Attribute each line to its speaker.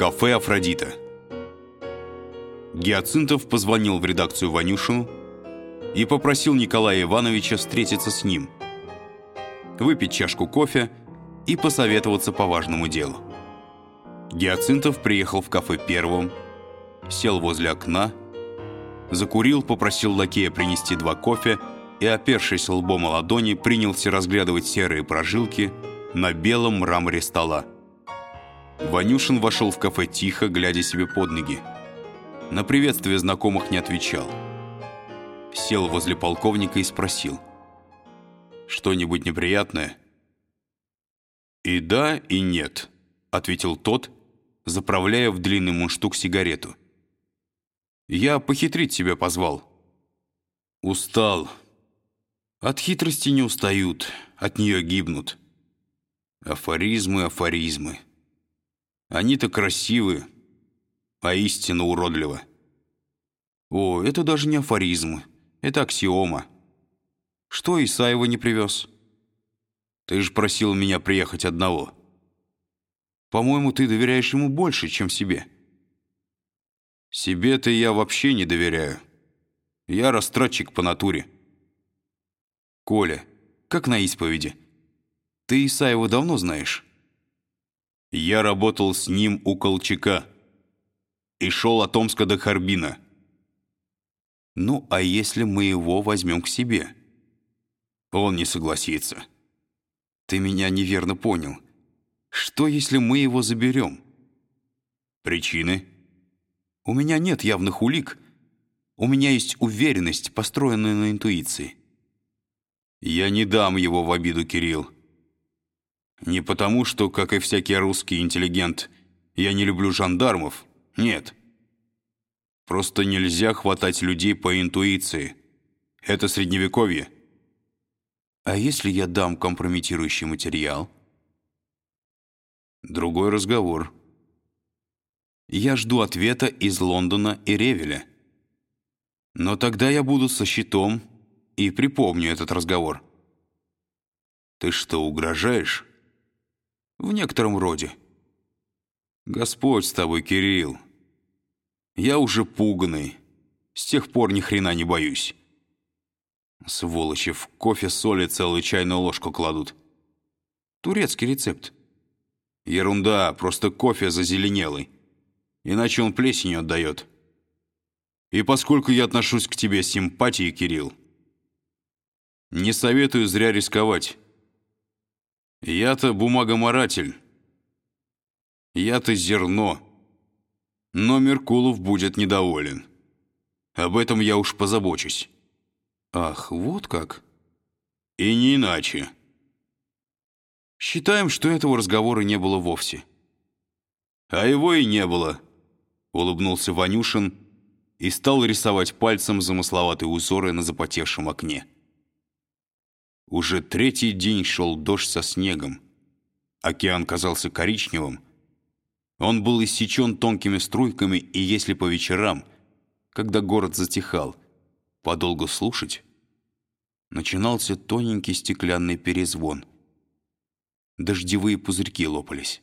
Speaker 1: Кафе «Афродита». Гиацинтов позвонил в редакцию Ванюшину и попросил Николая Ивановича встретиться с ним, выпить чашку кофе и посоветоваться по важному делу. Гиацинтов приехал в кафе первым, сел возле окна, закурил, попросил лакея принести два кофе и, опершись лбом о ладони, принялся разглядывать серые прожилки на белом мраморе стола. Ванюшин вошел в кафе тихо, глядя себе под ноги. На приветствие знакомых не отвечал. Сел возле полковника и спросил. «Что-нибудь неприятное?» «И да, и нет», — ответил тот, заправляя в длинный мундштук сигарету. «Я похитрить тебя позвал». «Устал. От хитрости не устают, от нее гибнут. Афоризмы, афоризмы». Они-то красивы, а истина уродлива. О, это даже не афоризм, это аксиома. Что Исаева не привез? Ты же просил меня приехать одного. По-моему, ты доверяешь ему больше, чем себе. Себе-то я вообще не доверяю. Я растратчик по натуре. Коля, как на исповеди. Ты Исаева давно знаешь? Я работал с ним у Колчака и шел от Омска до Харбина. Ну, а если мы его возьмем к себе? Он не согласится. Ты меня неверно понял. Что, если мы его заберем? Причины? У меня нет явных улик. У меня есть уверенность, построенная на интуиции. Я не дам его в обиду, Кирилл. Не потому, что, как и всякий русский интеллигент, я не люблю жандармов. Нет. Просто нельзя хватать людей по интуиции. Это средневековье. А если я дам компрометирующий материал? Другой разговор. Я жду ответа из Лондона и Ревеля. Но тогда я буду со щитом и припомню этот разговор. Ты что, угрожаешь? В некотором роде. Господь с тобой, Кирилл. Я уже пуганный. С тех пор ни хрена не боюсь. Сволочи, в кофе соли целую чайную ложку кладут. Турецкий рецепт. Ерунда, просто кофе зазеленелый. Иначе он плесенью отдает. И поскольку я отношусь к тебе с симпатией, Кирилл, не советую зря рисковать. Я-то бумагоморатель. Я-то зерно. Но Меркулов будет недоволен. Об этом я уж позабочусь. Ах, вот как? И не иначе. Считаем, что этого разговора не было вовсе. А его и не было, улыбнулся Ванюшин и стал рисовать пальцем замысловатые узоры на запотевшем окне. Уже третий день шел дождь со снегом. Океан казался коричневым. Он был иссечен тонкими струйками, и если по вечерам, когда город затихал, подолгу слушать, начинался тоненький стеклянный перезвон. Дождевые пузырьки лопались.